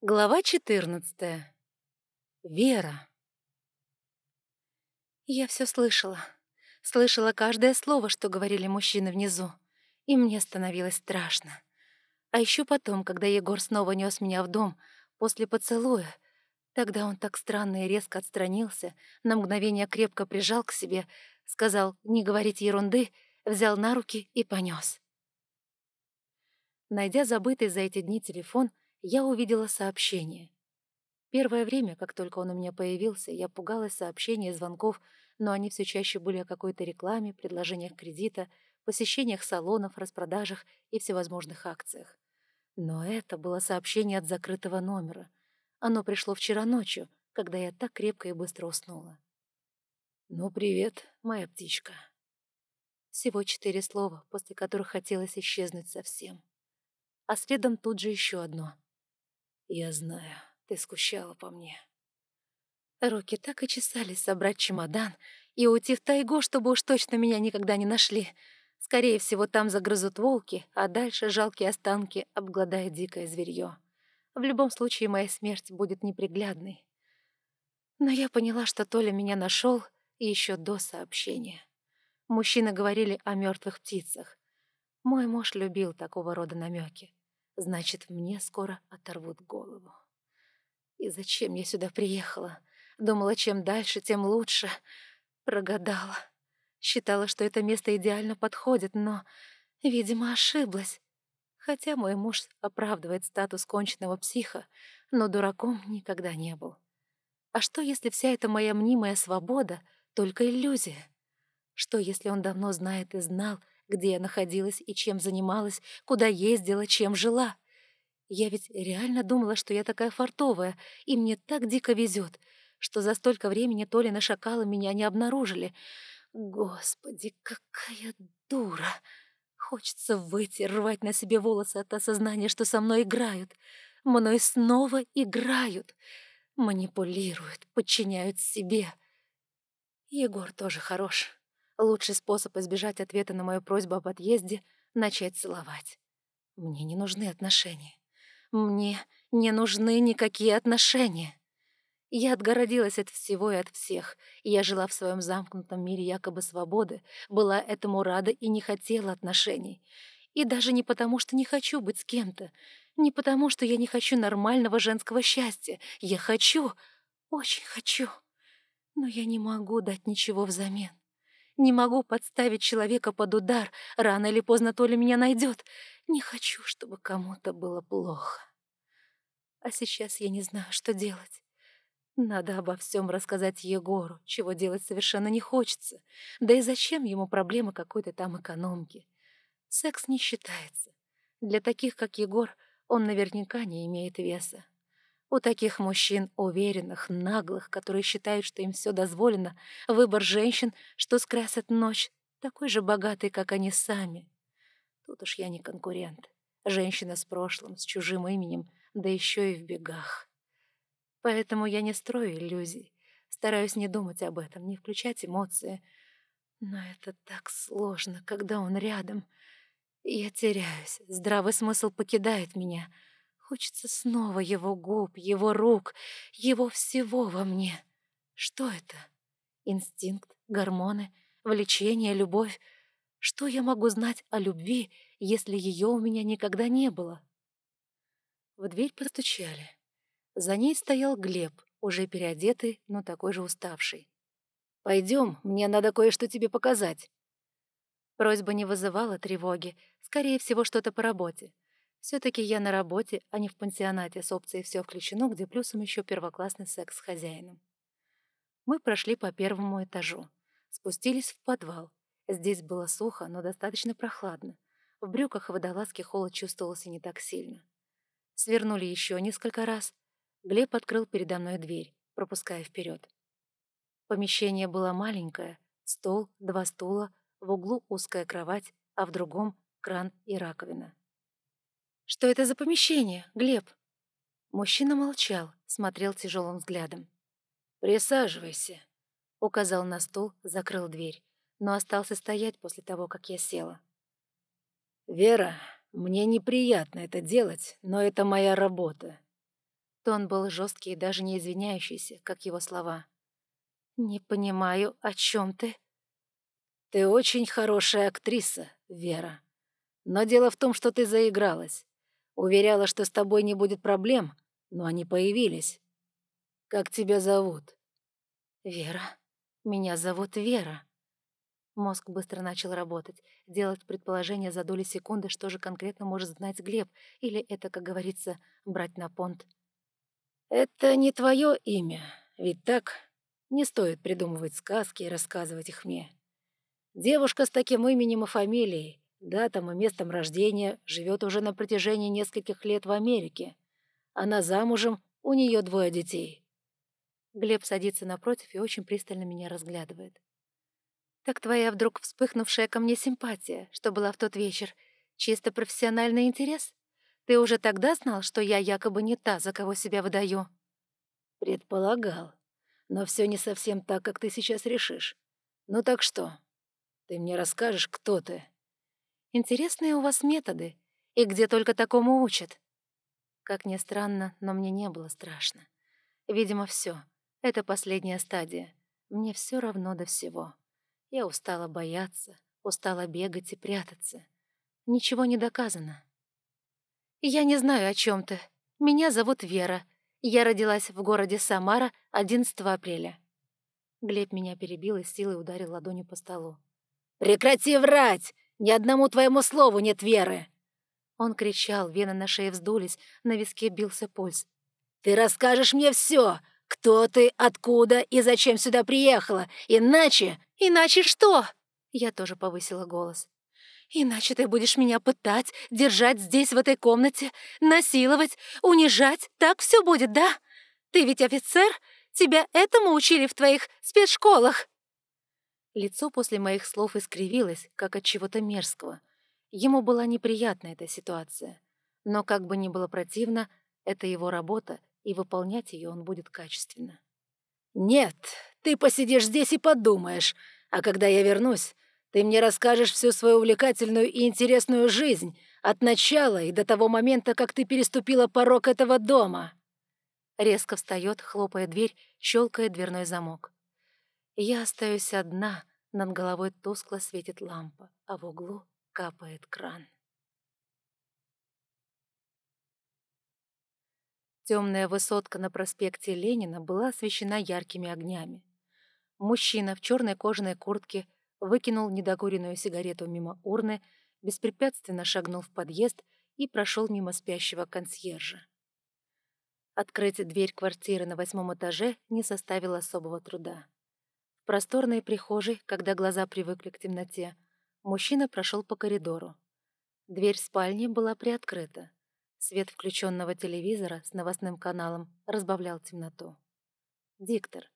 Глава 14. Вера. Я все слышала. Слышала каждое слово, что говорили мужчины внизу. И мне становилось страшно. А еще потом, когда Егор снова нес меня в дом, после поцелуя, тогда он так странно и резко отстранился, на мгновение крепко прижал к себе, сказал «не говорить ерунды», взял на руки и понес. Найдя забытый за эти дни телефон, я увидела сообщение. Первое время, как только он у меня появился, я пугалась сообщений и звонков, но они все чаще были о какой-то рекламе, предложениях кредита, посещениях салонов, распродажах и всевозможных акциях. Но это было сообщение от закрытого номера. Оно пришло вчера ночью, когда я так крепко и быстро уснула. «Ну, привет, моя птичка». Всего четыре слова, после которых хотелось исчезнуть совсем. А следом тут же еще одно — я знаю, ты скучала по мне. Руки так и чесались собрать чемодан и уйти в тайгу, чтобы уж точно меня никогда не нашли. Скорее всего, там загрызут волки, а дальше жалкие останки обгладает дикое зверье. В любом случае, моя смерть будет неприглядной. Но я поняла, что Толя меня нашел еще до сообщения. Мужчины говорили о мертвых птицах. Мой муж любил такого рода намеки. Значит, мне скоро оторвут голову. И зачем я сюда приехала? Думала, чем дальше, тем лучше. Прогадала. Считала, что это место идеально подходит, но, видимо, ошиблась. Хотя мой муж оправдывает статус конченного психа, но дураком никогда не был. А что, если вся эта моя мнимая свобода — только иллюзия? Что, если он давно знает и знал, где я находилась и чем занималась, куда ездила, чем жила. Я ведь реально думала, что я такая фартовая, и мне так дико везет, что за столько времени Толина шакалы меня не обнаружили. Господи, какая дура! Хочется выйти, рвать на себе волосы от осознания, что со мной играют. Мной снова играют. Манипулируют, подчиняют себе. Егор тоже хорош. Лучший способ избежать ответа на мою просьбу об отъезде — начать целовать. Мне не нужны отношения. Мне не нужны никакие отношения. Я отгородилась от всего и от всех. Я жила в своем замкнутом мире якобы свободы, была этому рада и не хотела отношений. И даже не потому, что не хочу быть с кем-то, не потому, что я не хочу нормального женского счастья. Я хочу, очень хочу. Но я не могу дать ничего взамен. Не могу подставить человека под удар. Рано или поздно Толя меня найдет. Не хочу, чтобы кому-то было плохо. А сейчас я не знаю, что делать. Надо обо всем рассказать Егору, чего делать совершенно не хочется. Да и зачем ему проблемы какой-то там экономки? Секс не считается. Для таких, как Егор, он наверняка не имеет веса. У таких мужчин, уверенных, наглых, которые считают, что им все дозволено, выбор женщин, что скрасят ночь, такой же богатый, как они сами. Тут уж я не конкурент. Женщина с прошлым, с чужим именем, да еще и в бегах. Поэтому я не строю иллюзий, стараюсь не думать об этом, не включать эмоции. Но это так сложно, когда он рядом. Я теряюсь, здравый смысл покидает меня — Хочется снова его губ, его рук, его всего во мне. Что это? Инстинкт, гормоны, влечение, любовь? Что я могу знать о любви, если ее у меня никогда не было? В дверь постучали. За ней стоял Глеб, уже переодетый, но такой же уставший. «Пойдем, мне надо кое-что тебе показать». Просьба не вызывала тревоги, скорее всего, что-то по работе. Все-таки я на работе, а не в пансионате с опцией «все включено», где плюсом еще первоклассный секс с хозяином. Мы прошли по первому этажу, спустились в подвал. Здесь было сухо, но достаточно прохладно. В брюках и водолазке холод чувствовался не так сильно. Свернули еще несколько раз. Глеб открыл передо мной дверь, пропуская вперед. Помещение было маленькое, стол, два стула, в углу узкая кровать, а в другом — кран и раковина. «Что это за помещение, Глеб?» Мужчина молчал, смотрел тяжелым взглядом. «Присаживайся», — указал на стул, закрыл дверь, но остался стоять после того, как я села. «Вера, мне неприятно это делать, но это моя работа. Тон был жесткий и даже не извиняющийся, как его слова. «Не понимаю, о чем ты?» «Ты очень хорошая актриса, Вера. Но дело в том, что ты заигралась. Уверяла, что с тобой не будет проблем, но они появились. Как тебя зовут?» «Вера. Меня зовут Вера». Мозг быстро начал работать, делать предположения за доли секунды, что же конкретно может знать Глеб, или это, как говорится, брать на понт. «Это не твое имя, ведь так? Не стоит придумывать сказки и рассказывать их мне. Девушка с таким именем и фамилией, датом и местом рождения живет уже на протяжении нескольких лет в Америке. Она замужем, у нее двое детей». Глеб садится напротив и очень пристально меня разглядывает. «Так твоя вдруг вспыхнувшая ко мне симпатия, что была в тот вечер, чисто профессиональный интерес?» Ты уже тогда знал, что я якобы не та, за кого себя выдаю?» «Предполагал. Но все не совсем так, как ты сейчас решишь. Ну так что? Ты мне расскажешь, кто ты?» «Интересные у вас методы. И где только такому учат?» Как ни странно, но мне не было страшно. Видимо, все. Это последняя стадия. Мне все равно до всего. Я устала бояться, устала бегать и прятаться. Ничего не доказано. «Я не знаю, о чем ты. Меня зовут Вера. Я родилась в городе Самара 11 апреля». Глеб меня перебил и силой ударил ладонью по столу. «Прекрати врать! Ни одному твоему слову нет веры!» Он кричал, вены на шее вздулись, на виске бился пульс. «Ты расскажешь мне все! Кто ты, откуда и зачем сюда приехала? Иначе...» «Иначе что?» Я тоже повысила голос. Иначе ты будешь меня пытать, держать здесь, в этой комнате, насиловать, унижать. Так все будет, да? Ты ведь офицер? Тебя этому учили в твоих спецшколах?» Лицо после моих слов искривилось, как от чего-то мерзкого. Ему была неприятна эта ситуация. Но как бы ни было противно, это его работа, и выполнять ее он будет качественно. «Нет, ты посидишь здесь и подумаешь, а когда я вернусь, ты мне расскажешь всю свою увлекательную и интересную жизнь, от начала и до того момента, как ты переступила порог этого дома». Резко встает, хлопая дверь, щелкает дверной замок. Я остаюсь одна, над головой тускло светит лампа, а в углу капает кран. Темная высотка на проспекте Ленина была освещена яркими огнями. Мужчина в черной кожаной куртке выкинул недокуренную сигарету мимо урны, беспрепятственно шагнул в подъезд и прошел мимо спящего консьержа. Открыть дверь квартиры на восьмом этаже не составило особого труда. Просторной прихожей, когда глаза привыкли к темноте, мужчина прошел по коридору. Дверь спальни была приоткрыта. Свет включенного телевизора с новостным каналом разбавлял темноту. Диктор,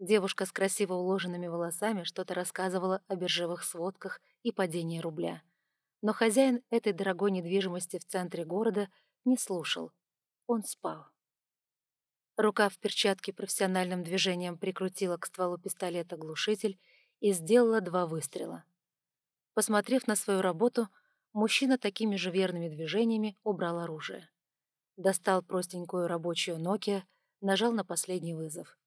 Девушка с красиво уложенными волосами что-то рассказывала о биржевых сводках и падении рубля. Но хозяин этой дорогой недвижимости в центре города не слушал. Он спал. Рука в перчатке профессиональным движением прикрутила к стволу пистолета глушитель и сделала два выстрела. Посмотрев на свою работу, мужчина такими же верными движениями убрал оружие. Достал простенькую рабочую Nokia, нажал на последний вызов.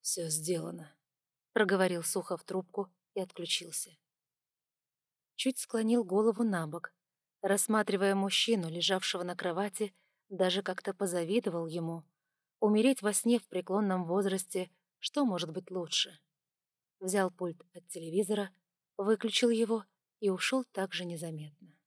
«Все сделано», — проговорил сухо в трубку и отключился. Чуть склонил голову на бок, рассматривая мужчину, лежавшего на кровати, даже как-то позавидовал ему. Умереть во сне в преклонном возрасте, что может быть лучше? Взял пульт от телевизора, выключил его и ушел так же незаметно.